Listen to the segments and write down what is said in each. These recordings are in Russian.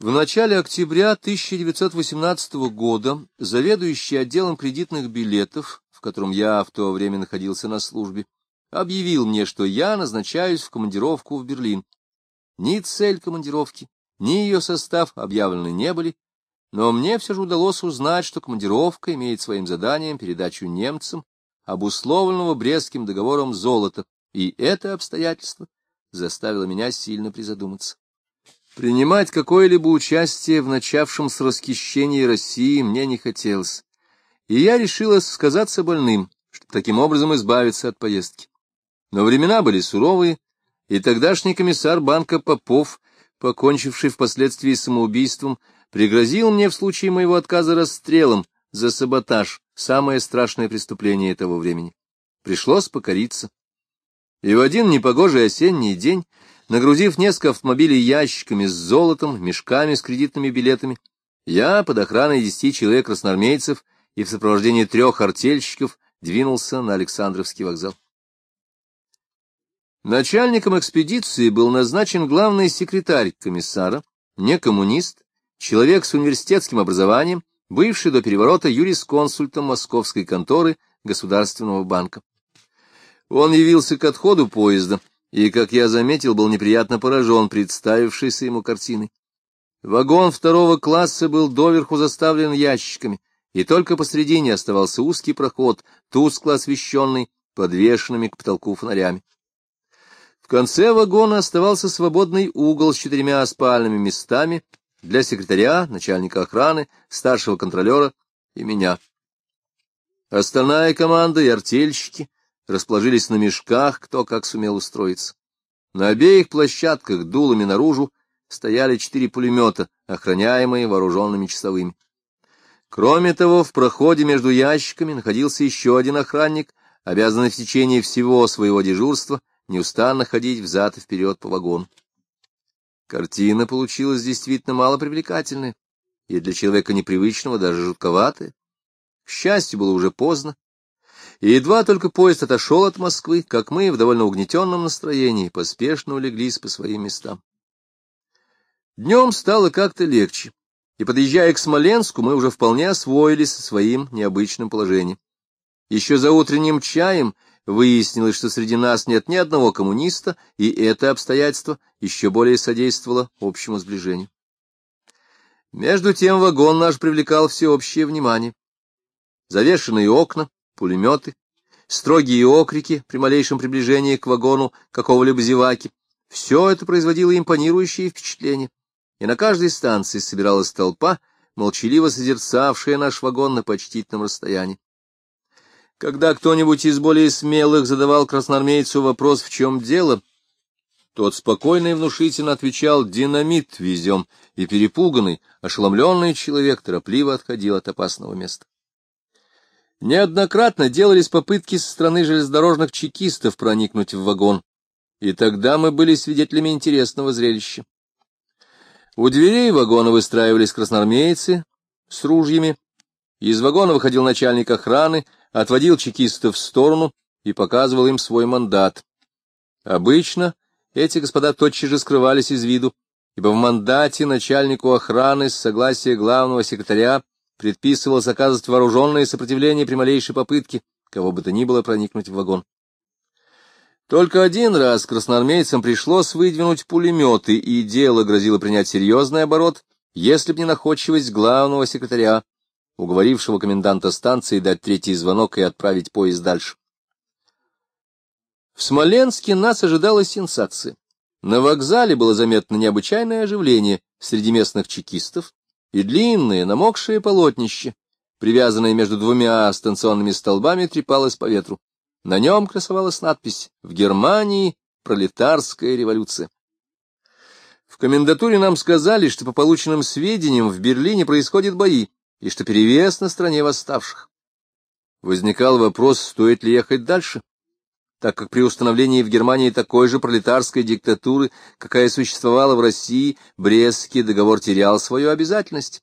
В начале октября 1918 года заведующий отделом кредитных билетов, в котором я в то время находился на службе, объявил мне, что я назначаюсь в командировку в Берлин. Ни цель командировки, ни ее состав объявлены не были, но мне все же удалось узнать, что командировка имеет своим заданием передачу немцам обусловленного Брестским договором золота, и это обстоятельство заставило меня сильно призадуматься. Принимать какое-либо участие в начавшемся расхищении России мне не хотелось, и я решила сказаться больным, чтобы таким образом избавиться от поездки. Но времена были суровые, и тогдашний комиссар банка Попов, покончивший впоследствии самоубийством, пригрозил мне в случае моего отказа расстрелом за саботаж, самое страшное преступление того времени. Пришлось покориться. И в один непогожий осенний день Нагрузив несколько автомобилей ящиками с золотом, мешками с кредитными билетами, я под охраной десяти человек красноармейцев и в сопровождении трех артельщиков двинулся на Александровский вокзал. Начальником экспедиции был назначен главный секретарь комиссара, не коммунист, человек с университетским образованием, бывший до переворота юрисконсультом московской конторы Государственного банка. Он явился к отходу поезда, и, как я заметил, был неприятно поражен представившейся ему картиной. Вагон второго класса был доверху заставлен ящиками, и только посредине оставался узкий проход, тускло освещенный, подвешенными к потолку фонарями. В конце вагона оставался свободный угол с четырьмя спальными местами для секретаря, начальника охраны, старшего контролера и меня. Остальная команда и артельщики расположились на мешках, кто как сумел устроиться. На обеих площадках дулами наружу стояли четыре пулемета, охраняемые вооруженными часовыми. Кроме того, в проходе между ящиками находился еще один охранник, обязанный в течение всего своего дежурства неустанно ходить взад и вперед по вагону. Картина получилась действительно малопривлекательная, и для человека непривычного даже жутковатая. К счастью, было уже поздно, и едва только поезд отошел от Москвы, как мы в довольно угнетенном настроении поспешно улеглись по своим местам. Днем стало как-то легче, и, подъезжая к Смоленску, мы уже вполне освоились со своим необычным положением. Еще за утренним чаем выяснилось, что среди нас нет ни одного коммуниста, и это обстоятельство еще более содействовало общему сближению. Между тем вагон наш привлекал всеобщее внимание. Завешенные окна, пулеметы, строгие окрики при малейшем приближении к вагону какого-либо зеваки. Все это производило импонирующее впечатление, и на каждой станции собиралась толпа, молчаливо созерцавшая наш вагон на почтительном расстоянии. Когда кто-нибудь из более смелых задавал красноармейцу вопрос, в чем дело, тот спокойно и внушительно отвечал «динамит везем», и перепуганный, ошеломленный человек торопливо отходил от опасного места. Неоднократно делались попытки со стороны железнодорожных чекистов проникнуть в вагон, и тогда мы были свидетелями интересного зрелища. У дверей вагона выстраивались красноармейцы с ружьями, из вагона выходил начальник охраны, отводил чекистов в сторону и показывал им свой мандат. Обычно эти господа тотчас же скрывались из виду, ибо в мандате начальнику охраны с согласия главного секретаря предписывалось оказывать вооруженное сопротивление при малейшей попытке, кого бы то ни было проникнуть в вагон. Только один раз красноармейцам пришлось выдвинуть пулеметы, и дело грозило принять серьезный оборот, если б не находчивость главного секретаря, уговорившего коменданта станции дать третий звонок и отправить поезд дальше. В Смоленске нас ожидала сенсация. На вокзале было заметно необычайное оживление среди местных чекистов, и длинное намокшее полотнище, привязанное между двумя станционными столбами, трепалось по ветру. На нем красовалась надпись «В Германии пролетарская революция». В комендатуре нам сказали, что по полученным сведениям в Берлине происходят бои, и что перевес на стороне восставших. Возникал вопрос, стоит ли ехать дальше так как при установлении в Германии такой же пролетарской диктатуры, какая существовала в России, Брестский договор терял свою обязательность,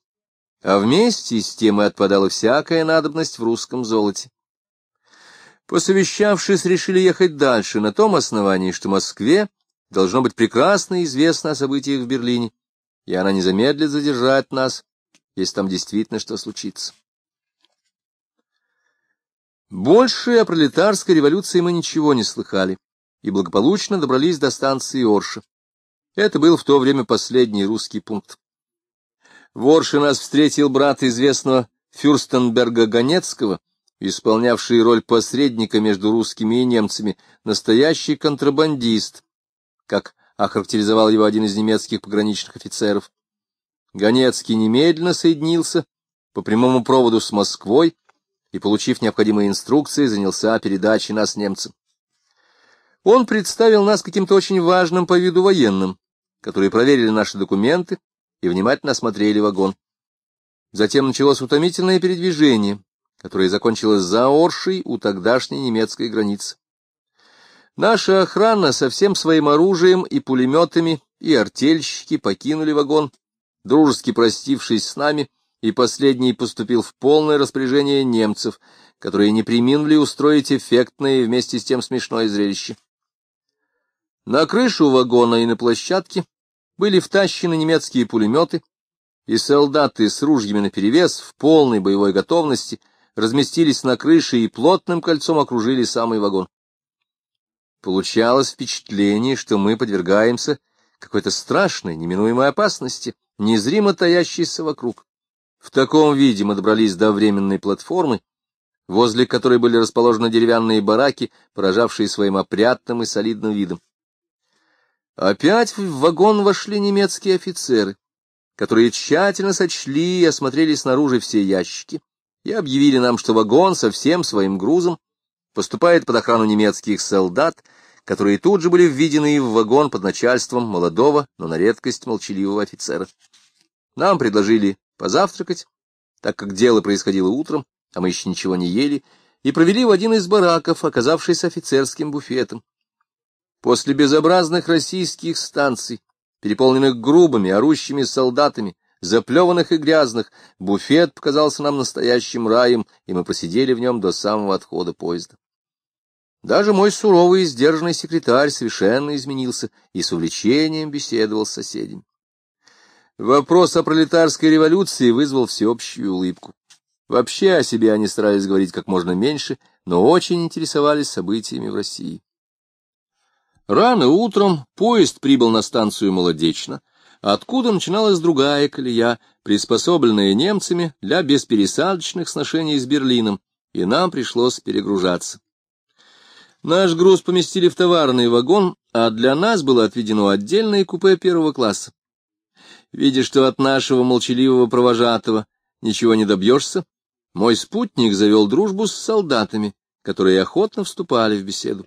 а вместе с тем и отпадала всякая надобность в русском золоте. Посовещавшись, решили ехать дальше на том основании, что Москве должно быть прекрасно известно о событиях в Берлине, и она не замедлит задержать нас, если там действительно что случится. Больше о пролетарской революции мы ничего не слыхали и благополучно добрались до станции Орша. Это был в то время последний русский пункт. В Орше нас встретил брат известного Фюрстенберга Ганецкого, исполнявший роль посредника между русскими и немцами, настоящий контрабандист, как охарактеризовал его один из немецких пограничных офицеров. Ганецкий немедленно соединился по прямому проводу с Москвой и, получив необходимые инструкции, занялся передачей нас немцам. Он представил нас каким-то очень важным по виду военным, которые проверили наши документы и внимательно осмотрели вагон. Затем началось утомительное передвижение, которое закончилось за Оршей у тогдашней немецкой границы. Наша охрана со всем своим оружием и пулеметами и артельщики покинули вагон, дружески простившись с нами, и последний поступил в полное распоряжение немцев, которые не приминули устроить эффектное и вместе с тем смешное зрелище. На крышу вагона и на площадке были втащены немецкие пулеметы, и солдаты с ружьями наперевес в полной боевой готовности разместились на крыше и плотным кольцом окружили самый вагон. Получалось впечатление, что мы подвергаемся какой-то страшной, неминуемой опасности, незримо таящейся вокруг. В таком виде мы добрались до временной платформы, возле которой были расположены деревянные бараки, поражавшие своим опрятным и солидным видом. Опять в вагон вошли немецкие офицеры, которые тщательно сочли и осмотрели снаружи все ящики и объявили нам, что вагон со всем своим грузом поступает под охрану немецких солдат, которые тут же были введены в вагон под начальством молодого, но на редкость молчаливого офицера. Нам предложили позавтракать, так как дело происходило утром, а мы еще ничего не ели, и провели в один из бараков, оказавшийся офицерским буфетом. После безобразных российских станций, переполненных грубыми, орущими солдатами, заплеванных и грязных, буфет показался нам настоящим раем, и мы посидели в нем до самого отхода поезда. Даже мой суровый и сдержанный секретарь совершенно изменился и с увлечением беседовал с соседями. Вопрос о пролетарской революции вызвал всеобщую улыбку. Вообще о себе они старались говорить как можно меньше, но очень интересовались событиями в России. Рано утром поезд прибыл на станцию Молодечно, откуда начиналась другая колея, приспособленная немцами для беспересадочных сношений с Берлином, и нам пришлось перегружаться. Наш груз поместили в товарный вагон, а для нас было отведено отдельное купе первого класса. Видя, что от нашего молчаливого провожатого ничего не добьешься, мой спутник завел дружбу с солдатами, которые охотно вступали в беседу.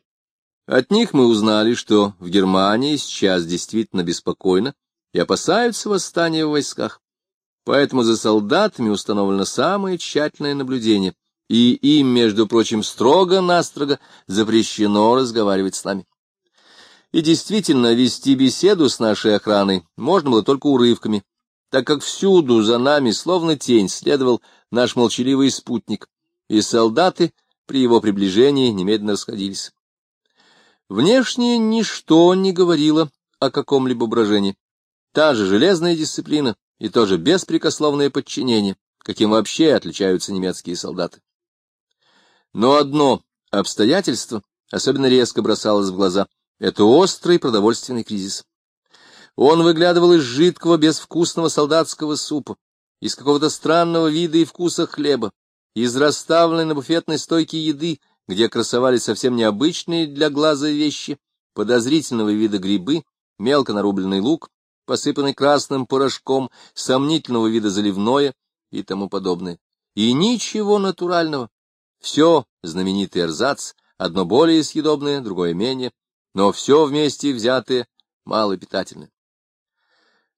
От них мы узнали, что в Германии сейчас действительно беспокойно и опасаются восстания в войсках. Поэтому за солдатами установлено самое тщательное наблюдение, и им, между прочим, строго-настрого запрещено разговаривать с нами. И действительно, вести беседу с нашей охраной можно было только урывками, так как всюду за нами, словно тень, следовал наш молчаливый спутник, и солдаты при его приближении немедленно расходились. Внешне ничто не говорило о каком-либо брожении. Та же железная дисциплина и тоже беспрекословное подчинение, каким вообще отличаются немецкие солдаты. Но одно обстоятельство особенно резко бросалось в глаза — это острый продовольственный кризис. Он выглядывал из жидкого, безвкусного солдатского супа, из какого-то странного вида и вкуса хлеба, из расставленной на буфетной стойке еды, где красовались совсем необычные для глаза вещи, подозрительного вида грибы, мелко нарубленный лук, посыпанный красным порошком, сомнительного вида заливное и тому подобное. И ничего натурального. Все знаменитый эрзац, одно более съедобное, другое менее, но все вместе взятое малопитательное.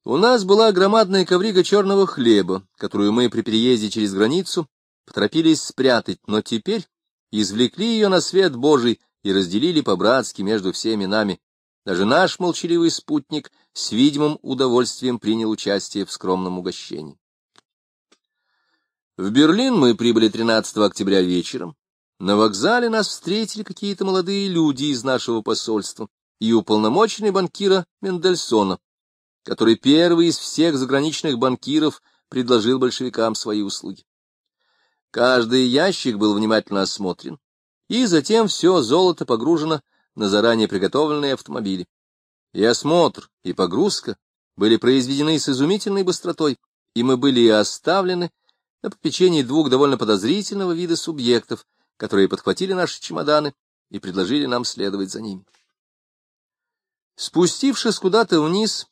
У нас была громадная коврига черного хлеба, которую мы при переезде через границу поторопились спрятать, но теперь извлекли ее на свет Божий и разделили по-братски между всеми нами. Даже наш молчаливый спутник с видимым удовольствием принял участие в скромном угощении. В Берлин мы прибыли 13 октября вечером. На вокзале нас встретили какие-то молодые люди из нашего посольства и уполномоченный банкира Мендельсона. который первый из всех заграничных банкиров предложил большевикам свои услуги. Каждый ящик был внимательно осмотрен, и затем все золото погружено на заранее приготовленные автомобили. И осмотр, и погрузка были произведены с изумительной быстротой, и мы были оставлены на попечении двух довольно подозрительного вида субъектов, которые подхватили наши чемоданы и предложили нам следовать за ними. Спустившись куда-то вниз,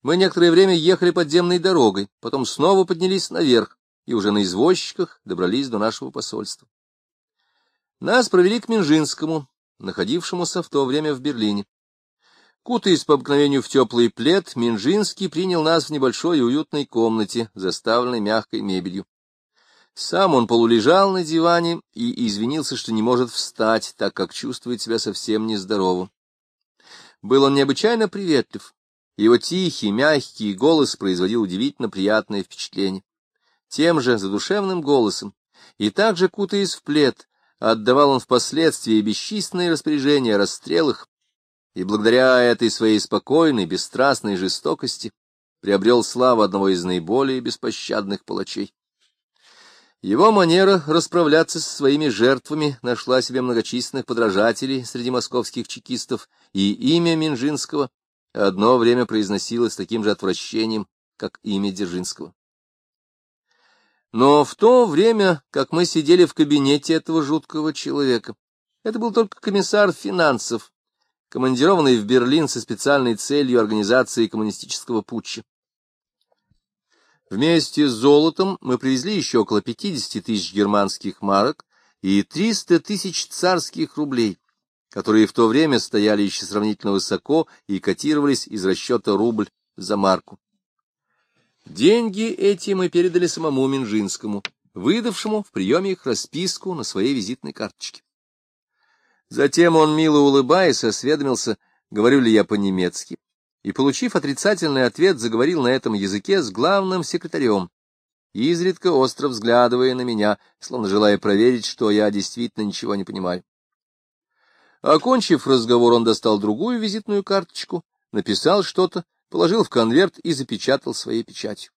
мы некоторое время ехали подземной дорогой, потом снова поднялись наверх и уже на извозчиках добрались до нашего посольства. Нас провели к Минжинскому, находившемуся в то время в Берлине. Кутаясь по обыкновению в теплый плед, Минжинский принял нас в небольшой уютной комнате, заставленной мягкой мебелью. Сам он полулежал на диване и извинился, что не может встать, так как чувствует себя совсем нездоровым. Был он необычайно приветлив. Его тихий, мягкий голос производил удивительно приятное впечатление. Тем же задушевным голосом и также кутаясь в плед, отдавал он впоследствии бесчисленные распоряжения о расстрелах, и благодаря этой своей спокойной, бесстрастной жестокости приобрел славу одного из наиболее беспощадных палачей. Его манера расправляться со своими жертвами нашла себе многочисленных подражателей среди московских чекистов, и имя Минжинского одно время произносилось таким же отвращением, как имя Дзержинского. Но в то время, как мы сидели в кабинете этого жуткого человека, это был только комиссар финансов, командированный в Берлин со специальной целью организации коммунистического путча. Вместе с золотом мы привезли еще около 50 тысяч германских марок и 300 тысяч царских рублей, которые в то время стояли еще сравнительно высоко и котировались из расчета рубль за марку. Деньги эти мы передали самому Минжинскому, выдавшему в приеме их расписку на своей визитной карточке. Затем он, мило улыбаясь, осведомился, говорю ли я по-немецки, и, получив отрицательный ответ, заговорил на этом языке с главным секретарем, изредка остро взглядывая на меня, словно желая проверить, что я действительно ничего не понимаю. Окончив разговор, он достал другую визитную карточку, написал что-то, положил в конверт и запечатал своей печатью.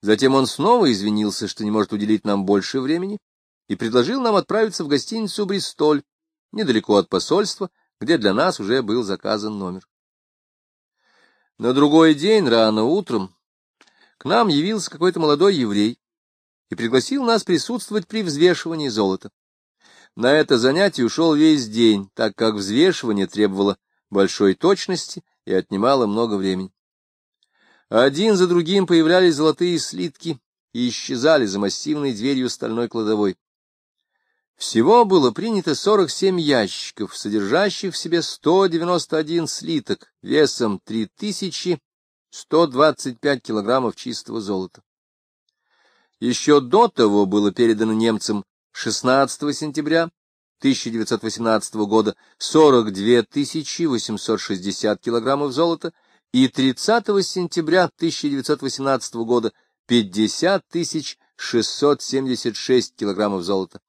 Затем он снова извинился, что не может уделить нам больше времени, и предложил нам отправиться в гостиницу «Бристоль», недалеко от посольства, где для нас уже был заказан номер. На другой день, рано утром, к нам явился какой-то молодой еврей и пригласил нас присутствовать при взвешивании золота. На это занятие ушел весь день, так как взвешивание требовало большой точности и отнимало много времени. Один за другим появлялись золотые слитки и исчезали за массивной дверью стальной кладовой. Всего было принято 47 ящиков, содержащих в себе 191 слиток весом 3125 килограммов чистого золота. Еще до того было передано немцам 16 сентября 1918 года 42 860 килограммов золота и 30 сентября 1918 года 50 676 килограммов золота.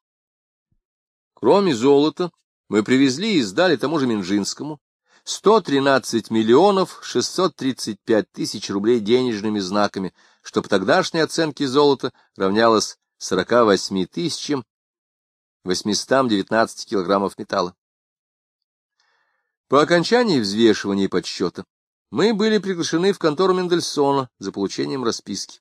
Кроме золота, мы привезли и сдали тому же Минжинскому 113 миллионов 635 тысяч рублей денежными знаками, что по тогдашней оценке золота равнялось 48 тысячам 819 килограммов металла. По окончании взвешивания и подсчета мы были приглашены в контору Мендельсона за получением расписки.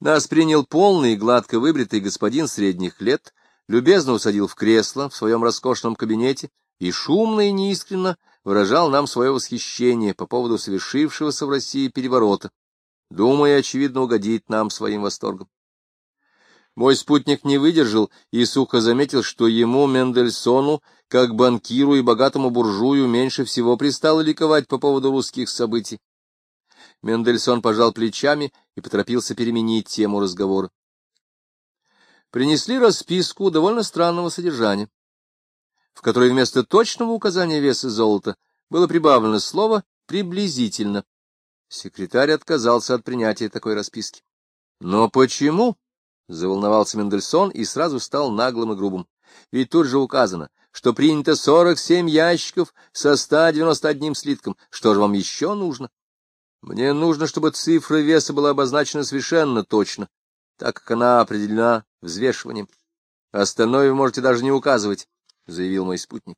Нас принял полный и гладко выбритый господин средних лет, любезно усадил в кресло в своем роскошном кабинете и шумно и неискренно выражал нам свое восхищение по поводу совершившегося в России переворота, думая, очевидно, угодить нам своим восторгом. Мой спутник не выдержал и сухо заметил, что ему, Мендельсону, как банкиру и богатому буржую, меньше всего пристало ликовать по поводу русских событий. Мендельсон пожал плечами и поторопился переменить тему разговора. Принесли расписку довольно странного содержания, в которой вместо точного указания веса золота было прибавлено слово «приблизительно». Секретарь отказался от принятия такой расписки. — Но почему? — заволновался Мендельсон и сразу стал наглым и грубым. Ведь тут же указано, что принято 47 ящиков со 191 слитком. Что же вам еще нужно? Мне нужно, чтобы цифра веса была обозначена совершенно точно, так как она определена взвешиванием. Остальное вы можете даже не указывать, — заявил мой спутник.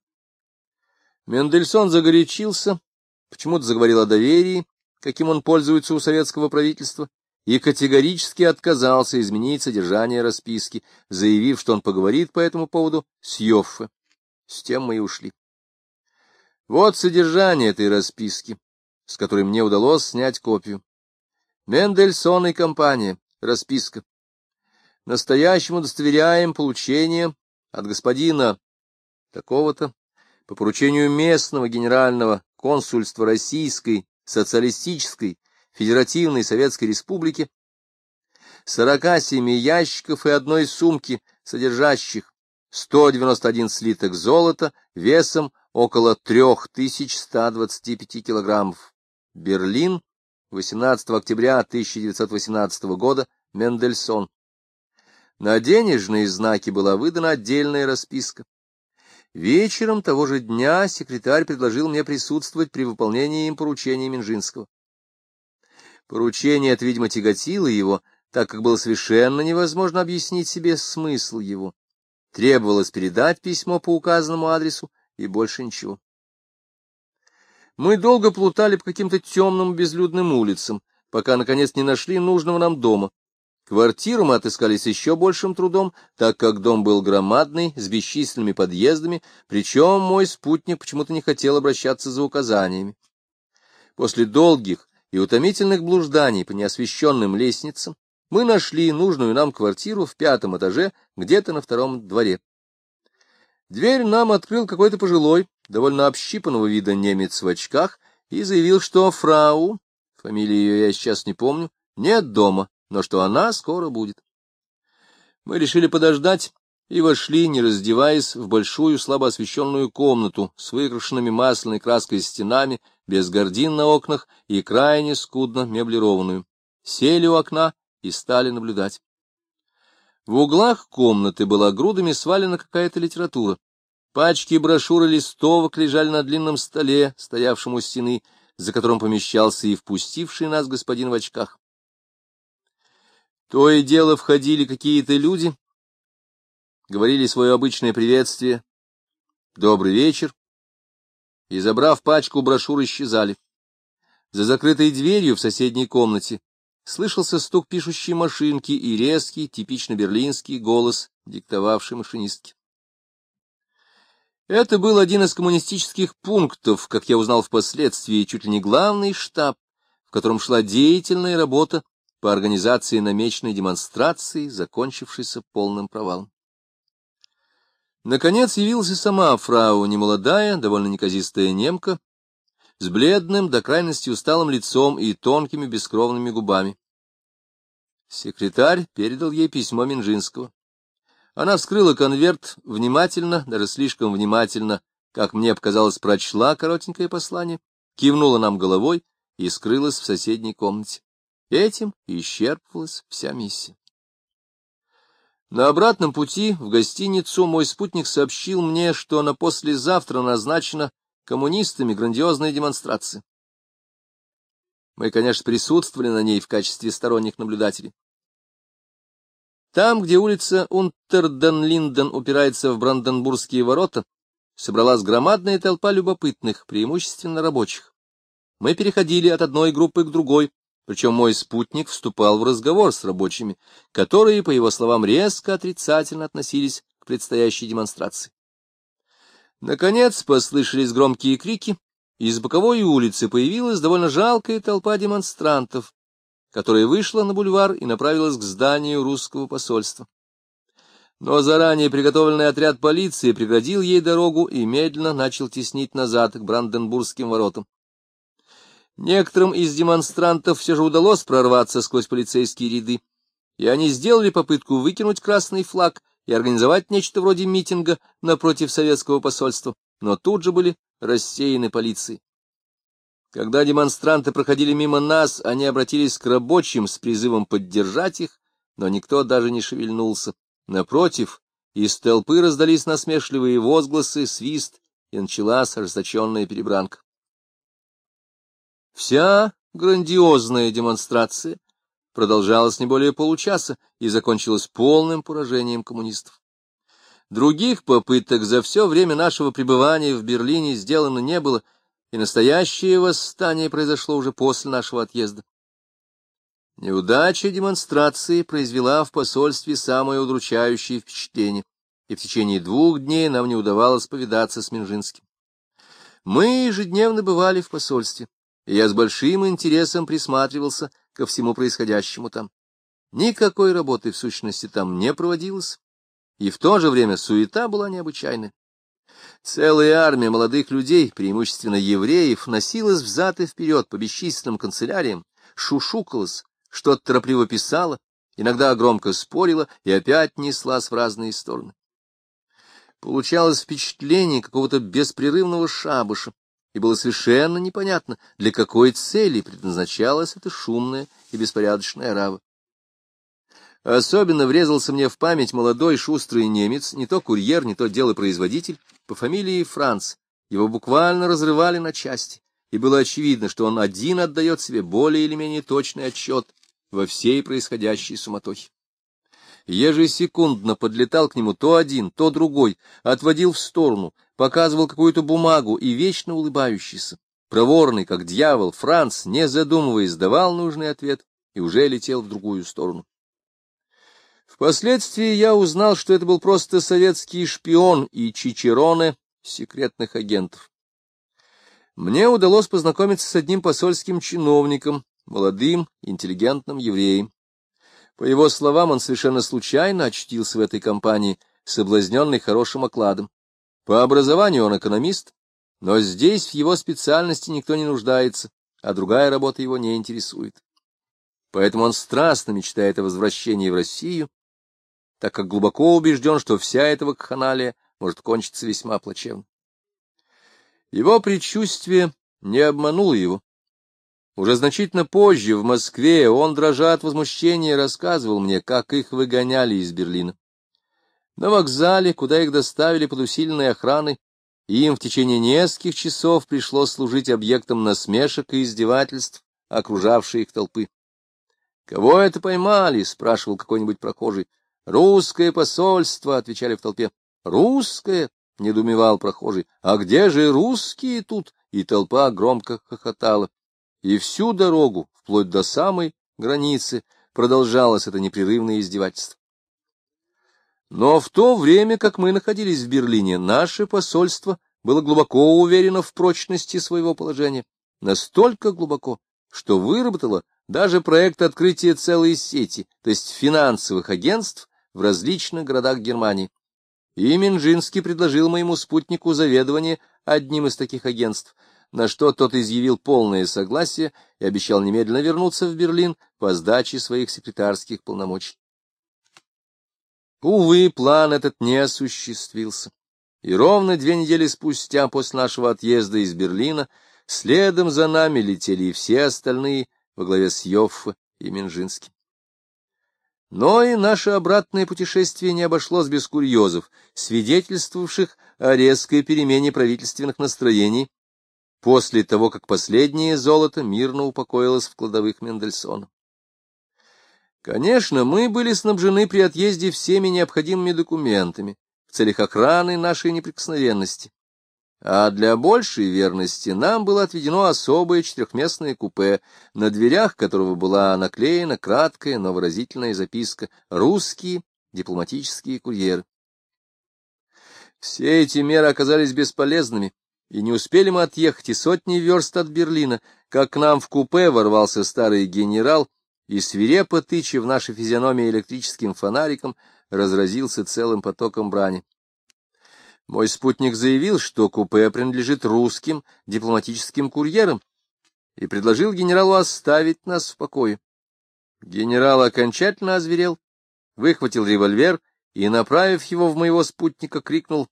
Мендельсон загорячился, почему-то заговорил о доверии, каким он пользуется у советского правительства, и категорически отказался изменить содержание расписки, заявив, что он поговорит по этому поводу с Йоффе. С тем мы и ушли. Вот содержание этой расписки, с которой мне удалось снять копию. Мендельсон и компания. Расписка. Настоящему удостоверяем получение от господина такого-то по поручению местного генерального консульства Российской Социалистической Федеративной Советской Республики 47 ящиков и одной сумки, содержащих 191 слиток золота весом около 3125 килограммов. Берлин, 18 октября 1918 года, Мендельсон. На денежные знаки была выдана отдельная расписка. Вечером того же дня секретарь предложил мне присутствовать при выполнении им поручения Минжинского. Поручение это, видимо, тяготило его, так как было совершенно невозможно объяснить себе смысл его. Требовалось передать письмо по указанному адресу и больше ничего. Мы долго плутали по каким-то темным безлюдным улицам, пока, наконец, не нашли нужного нам дома. Квартиру мы отыскали с еще большим трудом, так как дом был громадный, с бесчисленными подъездами, причем мой спутник почему-то не хотел обращаться за указаниями. После долгих и утомительных блужданий по неосвещенным лестницам мы нашли нужную нам квартиру в пятом этаже, где-то на втором дворе. Дверь нам открыл какой-то пожилой, довольно общипанного вида немец в очках и заявил, что фрау, фамилию ее я сейчас не помню, нет дома, но что она скоро будет. Мы решили подождать и вошли, не раздеваясь, в большую слабо освещенную комнату с выкрашенными масляной краской стенами, без гордин на окнах и крайне скудно меблированную. Сели у окна и стали наблюдать. В углах комнаты была грудами свалена какая-то литература. Пачки брошюр и листовок лежали на длинном столе, стоявшем у стены, за которым помещался и впустивший нас господин в очках. То и дело входили какие-то люди, говорили свое обычное приветствие, добрый вечер, и, забрав пачку брошюр, исчезали. За закрытой дверью в соседней комнате слышался стук пишущей машинки и резкий, типично берлинский голос, диктовавший машинистке. Это был один из коммунистических пунктов, как я узнал впоследствии, чуть ли не главный штаб, в котором шла деятельная работа по организации намеченной демонстрации, закончившейся полным провалом. Наконец явилась и сама фрау, немолодая, довольно неказистая немка, с бледным, до крайности усталым лицом и тонкими бескровными губами. Секретарь передал ей письмо Минжинского. Она вскрыла конверт, внимательно, даже слишком внимательно, как мне показалось, прочла коротенькое послание, кивнула нам головой и скрылась в соседней комнате. Этим исчерпывалась вся миссия. На обратном пути в гостиницу мой спутник сообщил мне, что на послезавтра назначена коммунистами грандиозная демонстрация. Мы, конечно, присутствовали на ней в качестве сторонних наблюдателей. Там, где улица Унтерден-Линден упирается в Бранденбургские ворота, собралась громадная толпа любопытных, преимущественно рабочих. Мы переходили от одной группы к другой, причем мой спутник вступал в разговор с рабочими, которые, по его словам, резко отрицательно относились к предстоящей демонстрации. Наконец послышались громкие крики, и из боковой улицы появилась довольно жалкая толпа демонстрантов, которая вышла на бульвар и направилась к зданию русского посольства. Но заранее приготовленный отряд полиции преградил ей дорогу и медленно начал теснить назад к Бранденбургским воротам. Некоторым из демонстрантов все же удалось прорваться сквозь полицейские ряды, и они сделали попытку выкинуть красный флаг и организовать нечто вроде митинга напротив советского посольства, но тут же были рассеяны полицией. Когда демонстранты проходили мимо нас, они обратились к рабочим с призывом поддержать их, но никто даже не шевельнулся. Напротив, из толпы раздались насмешливые возгласы, свист, и началась ожесточенная перебранка. Вся грандиозная демонстрация продолжалась не более получаса и закончилась полным поражением коммунистов. Других попыток за все время нашего пребывания в Берлине сделано не было, и настоящее восстание произошло уже после нашего отъезда. Неудача демонстрации произвела в посольстве самое удручающее впечатление, и в течение двух дней нам не удавалось повидаться с Минжинским. Мы ежедневно бывали в посольстве, и я с большим интересом присматривался ко всему происходящему там. Никакой работы в сущности там не проводилось, и в то же время суета была необычайная. Целая армия молодых людей, преимущественно евреев, носилась взад и вперед по бесчисленным канцеляриям, шушукалась, что-то торопливо писала, иногда громко спорила и опять неслась в разные стороны. Получалось впечатление какого-то беспрерывного шабаша, и было совершенно непонятно, для какой цели предназначалась эта шумная и беспорядочная рава. Особенно врезался мне в память молодой шустрый немец, не то курьер, не то делопроизводитель, по фамилии Франц. Его буквально разрывали на части, и было очевидно, что он один отдает себе более или менее точный отчет во всей происходящей суматохе. Ежесекундно подлетал к нему то один, то другой, отводил в сторону, показывал какую-то бумагу и вечно улыбающийся. Проворный, как дьявол, Франц, не задумываясь, давал нужный ответ и уже летел в другую сторону. Впоследствии я узнал, что это был просто советский шпион и чичероне секретных агентов. Мне удалось познакомиться с одним посольским чиновником, молодым, интеллигентным евреем. По его словам, он совершенно случайно очтился в этой компании, соблазненный хорошим окладом. По образованию он экономист, но здесь в его специальности никто не нуждается, а другая работа его не интересует. Поэтому он страстно мечтает о возвращении в Россию так как глубоко убежден, что вся эта вакханалия может кончиться весьма плачевно. Его предчувствие не обмануло его. Уже значительно позже, в Москве, он, дрожа от возмущения, рассказывал мне, как их выгоняли из Берлина. На вокзале, куда их доставили под усиленной охраной, им в течение нескольких часов пришлось служить объектом насмешек и издевательств, окружавшей их толпы. «Кого это поймали?» — спрашивал какой-нибудь прохожий. «Русское посольство!» — отвечали в толпе. «Русское!» — недоумевал прохожий. «А где же русские тут?» И толпа громко хохотала. И всю дорогу, вплоть до самой границы, продолжалось это непрерывное издевательство. Но в то время, как мы находились в Берлине, наше посольство было глубоко уверено в прочности своего положения, настолько глубоко, что выработало даже проект открытия целой сети, то есть финансовых агентств, в различных городах Германии. И Минжинский предложил моему спутнику заведование одним из таких агентств, на что тот изъявил полное согласие и обещал немедленно вернуться в Берлин по сдаче своих секретарских полномочий. Увы, план этот не осуществился. И ровно две недели спустя после нашего отъезда из Берлина следом за нами летели и все остальные во главе с Йоффе и Минжинским. Но и наше обратное путешествие не обошлось без курьезов, свидетельствовавших о резкой перемене правительственных настроений после того, как последнее золото мирно упокоилось в кладовых Мендельсона. Конечно, мы были снабжены при отъезде всеми необходимыми документами в целях охраны нашей неприкосновенности а для большей верности нам было отведено особое четырехместное купе, на дверях которого была наклеена краткая, но выразительная записка «Русские дипломатические курьеры». Все эти меры оказались бесполезными, и не успели мы отъехать и сотни верст от Берлина, как к нам в купе ворвался старый генерал и, свирепо тыча в наши физиономии электрическим фонариком, разразился целым потоком брани. Мой спутник заявил, что купе принадлежит русским дипломатическим курьерам, и предложил генералу оставить нас в покое. Генерал окончательно озверел, выхватил револьвер и, направив его в моего спутника, крикнул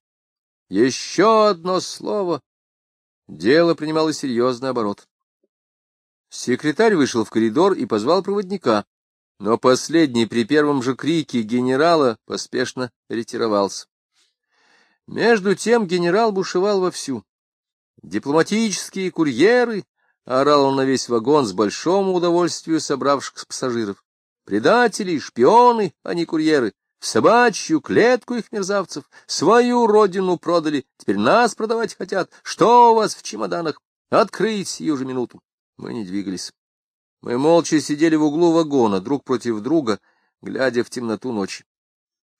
«Еще одно слово!» Дело принимало серьезный оборот. Секретарь вышел в коридор и позвал проводника. но последний при первом же крике генерала поспешно ретировался. Между тем генерал бушевал вовсю. Дипломатические курьеры, орал он на весь вагон с большим удовольствием собравшихся пассажиров. Предатели, шпионы, а не курьеры. В собачью клетку их мерзавцев, свою родину продали, теперь нас продавать хотят. Что у вас в чемоданах? Открыть сию же минуту. Мы не двигались. Мы молча сидели в углу вагона, друг против друга, глядя в темноту ночи.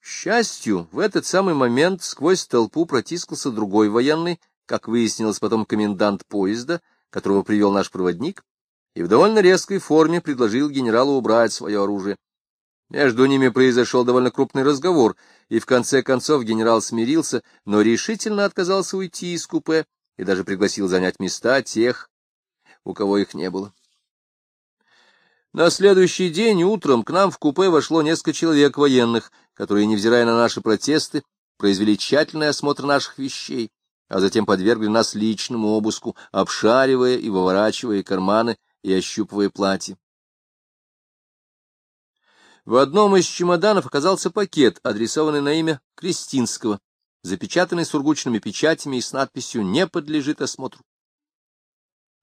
К счастью, в этот самый момент сквозь толпу протискался другой военный, как выяснилось потом комендант поезда, которого привел наш проводник, и в довольно резкой форме предложил генералу убрать свое оружие. Между ними произошел довольно крупный разговор, и в конце концов генерал смирился, но решительно отказался уйти из купе и даже пригласил занять места тех, у кого их не было. На следующий день утром к нам в купе вошло несколько человек военных, которые, невзирая на наши протесты, произвели тщательный осмотр наших вещей, а затем подвергли нас личному обыску, обшаривая и выворачивая карманы и ощупывая платье. В одном из чемоданов оказался пакет, адресованный на имя Кристинского, запечатанный сургучными печатями и с надписью «Не подлежит осмотру».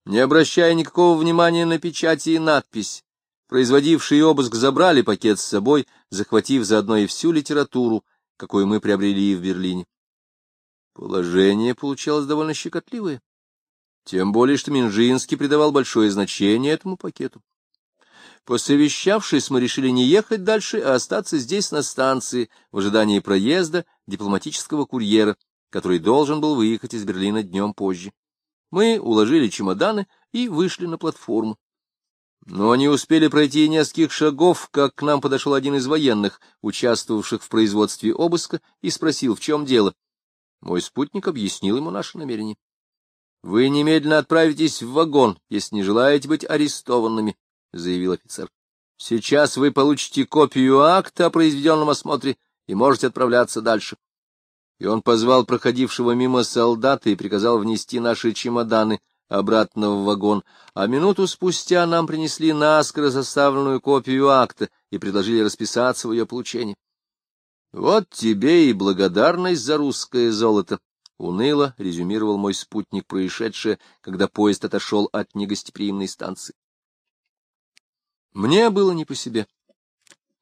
Не обращая никакого внимания на печати и надпись, Производившие обыск забрали пакет с собой, захватив заодно и всю литературу, какую мы приобрели в Берлине. Положение получалось довольно щекотливое. Тем более, что Минжинский придавал большое значение этому пакету. Посовещавшись, мы решили не ехать дальше, а остаться здесь на станции в ожидании проезда дипломатического курьера, который должен был выехать из Берлина днем позже. Мы уложили чемоданы и вышли на платформу. Но не успели пройти нескольких шагов, как к нам подошел один из военных, участвовавших в производстве обыска, и спросил, в чем дело. Мой спутник объяснил ему наше намерение. — Вы немедленно отправитесь в вагон, если не желаете быть арестованными, — заявил офицер. — Сейчас вы получите копию акта о произведенном осмотре и можете отправляться дальше. И он позвал проходившего мимо солдата и приказал внести наши чемоданы обратно в вагон, а минуту спустя нам принесли наскоро составленную копию акта и предложили расписаться в ее получении. Вот тебе и благодарность за русское золото, — уныло резюмировал мой спутник происшедшее, когда поезд отошел от негостеприимной станции. Мне было не по себе.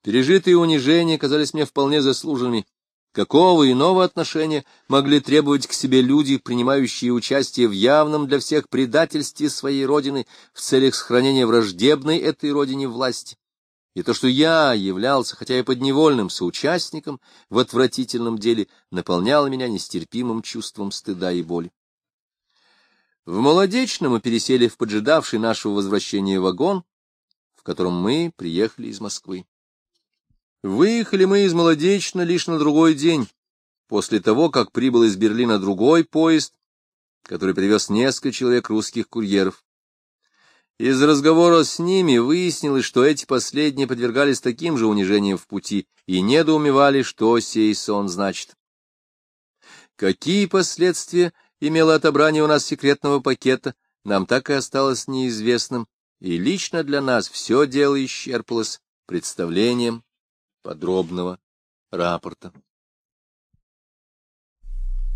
Пережитые унижения казались мне вполне заслуженными, Какого иного отношения могли требовать к себе люди, принимающие участие в явном для всех предательстве своей родины в целях сохранения враждебной этой родине власти? И то, что я являлся, хотя и подневольным соучастником в отвратительном деле, наполняло меня нестерпимым чувством стыда и боли. В Молодечном мы пересели в поджидавший нашего возвращения вагон, котором мы приехали из Москвы. Выехали мы из Молодечно лишь на другой день, после того, как прибыл из Берлина другой поезд, который привез несколько человек русских курьеров. Из разговора с ними выяснилось, что эти последние подвергались таким же унижениям в пути и недоумевали, что сей сон значит. Какие последствия имело отобрание у нас секретного пакета, нам так и осталось неизвестным, и лично для нас все дело исчерпалось представлением подробного рапорта.